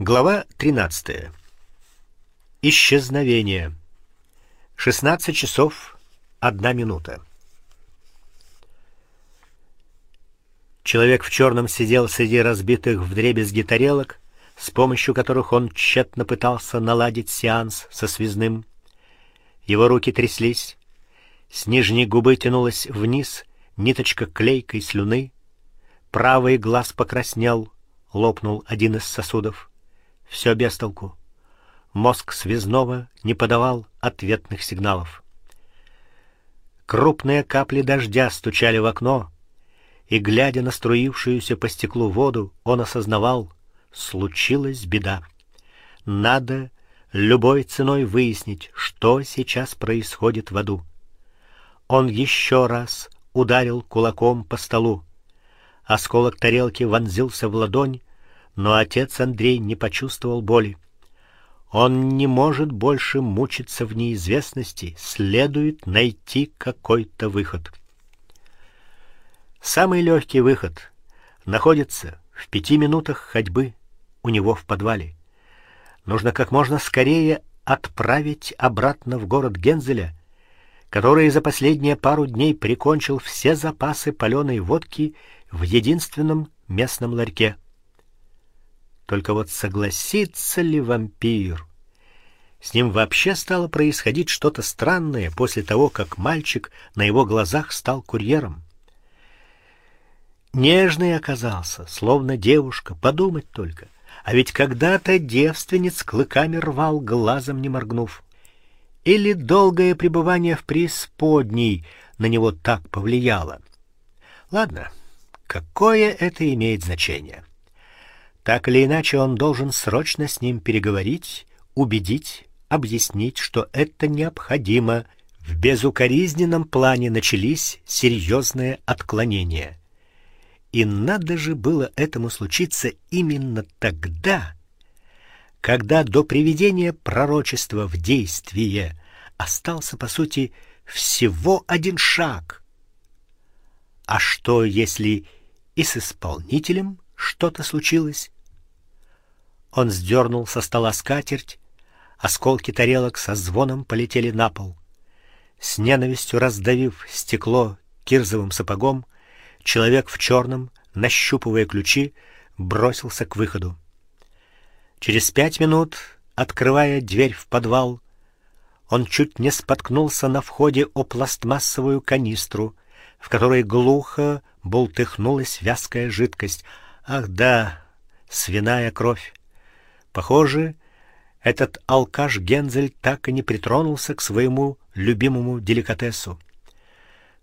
Глава 13. Исчезновение. 16 часов 1 минута. Человек в черном сидел среди разбитых вдребезги тарелок, с помощью которых он тщетно пытался наладить сеанс со связным. Его руки тряслись, с нижней губы тянулась вниз ниточка клейкой слюны, правый глаз покраснел, лопнул один из сосудов. Все без толку. Мозг связного не подавал ответных сигналов. Крупные капли дождя стучали в окно, и глядя на струившуюся по стеклу воду, он осознавал, случилась беда. Надо любой ценой выяснить, что сейчас происходит в аду. Он еще раз ударил кулаком по столу. Осколок тарелки вонзился в ладонь, но отец Андрей не почувствовал боли. Он не может больше мучиться в неизвестности, следует найти какой-то выход. Самый легкий выход находится в пяти минутах ходьбы у него в подвале. Нужно как можно скорее отправить обратно в город Гензеля, который за последние пару дней прикончил все запасы паленой водки в единственном местном ларьке. Только вот согласится ли вампир? С ним вообще стало происходить что-то странное после того, как мальчик на его глазах стал курьером. Нежный оказался, словно девушка, подумать только. А ведь когда-то девственниц клыками рвал, глазом не моргнув. Или долгое пребывание в преисподней на него так повлияло. Ладно, какое это имеет значение? Так или иначе, он должен срочно с ним переговорить, убедить, объяснить, что это необходимо. В безукоризненном плане начались серьезные отклонения. И надо же было этому случиться именно тогда, когда до приведения пророчества в действие остался по сути всего один шаг. А что, если и с исполнителем что-то случилось? Он сдернул со стола скатерть, осколки тарелок со звоном полетели на пол. С ненавистью раздавив стекло кирзовым сапогом, человек в черном, нащупывая ключи, бросился к выходу. Через пять минут, открывая дверь в подвал, он чуть не споткнулся на входе о пластмассовую канистру, в которой глухо бултыхнулась вязкая жидкость. Ах да, свиная кровь. Похоже, этот алкаш Гензель так и не притронулся к своему любимому деликатесу.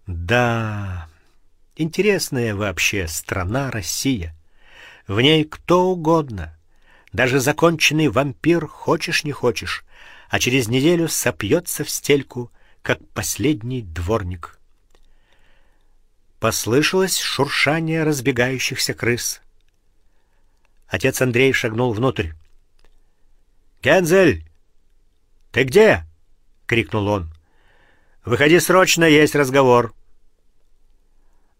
Да, интересная вообще страна Россия. В ней кто угодно, даже законченный вампир, хочешь не хочешь, а через неделю сопьется в стельку, как последний дворник. Послышалось шуршание разбегающихся крыс. Отец Андрей шагнул внутрь. Кензель, ты где? крикнул он. Выходи срочно, есть разговор.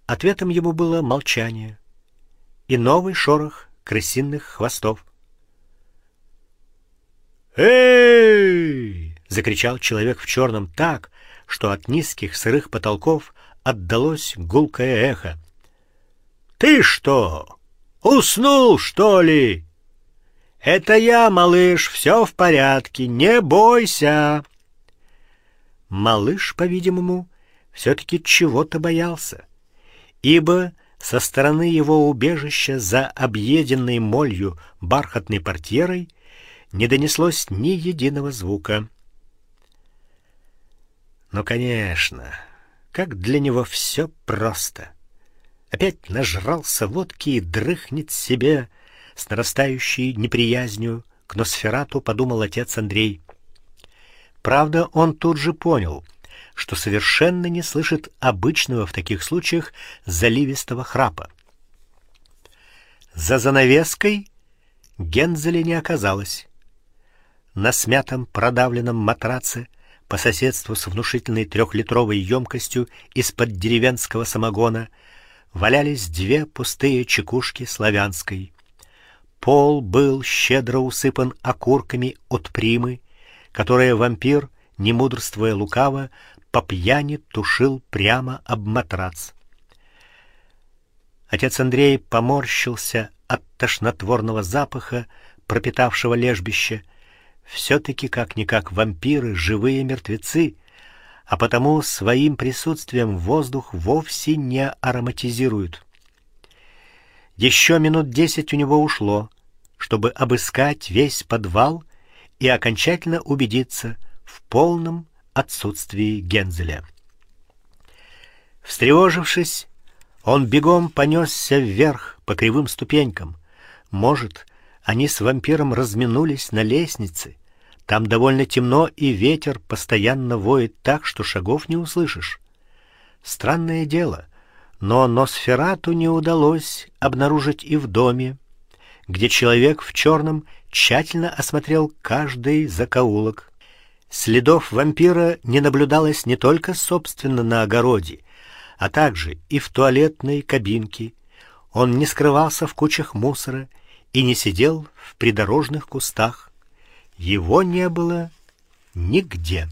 Ответом ему было молчание и новый шорох крысиных хвостов. Эй! закричал человек в черном так, что от низких сырых потолков отдалось гулкое эхо. Ты что? Уснул, что ли? Это я, малыш, все в порядке, не бойся. Малыш, по-видимому, все таки чего-то боялся, ибо со стороны его убежища за объеденной молью бархатной портьерой не донеслось ни единого звука. Но, конечно, как для него все просто. Опять нажрался водки и дрыхнет себе с нарастающей неприязнью к Носферату подумал отец Андрей. Правда, он тут же понял, что совершенно не слышит обычного в таких случаях заливистого храпа. За занавеской Гензеля не оказалось. На смятом продавленном матраце по соседству с внушительной трехлитровой емкостью из-под деревенского самогона валялись две пустые чекушки славянской Пол был щедро усыпан окурками от примы, которые вампир, не мудрствуя лукаво, по пьяни тушил прямо об матрац. Отец Андрей поморщился от тошнотворного запаха, пропитавшего лежбище. все таки как никак вампиры живые мертвецы, а потому своим присутствием воздух вовсе не ароматизируют. Еще минут десять у него ушло, чтобы обыскать весь подвал и окончательно убедиться в полном отсутствии Гензеля. Встревожившись, он бегом понесся вверх по кривым ступенькам. Может, они с вампиром разминулись на лестнице. Там довольно темно, и ветер постоянно воет так, что шагов не услышишь. Странное дело, но Носферату не удалось обнаружить и в доме, где человек в черном тщательно осмотрел каждый закоулок. Следов вампира не наблюдалось не только собственно на огороде, а также и в туалетной кабинке. Он не скрывался в кучах мусора и не сидел в придорожных кустах. Его не было нигде.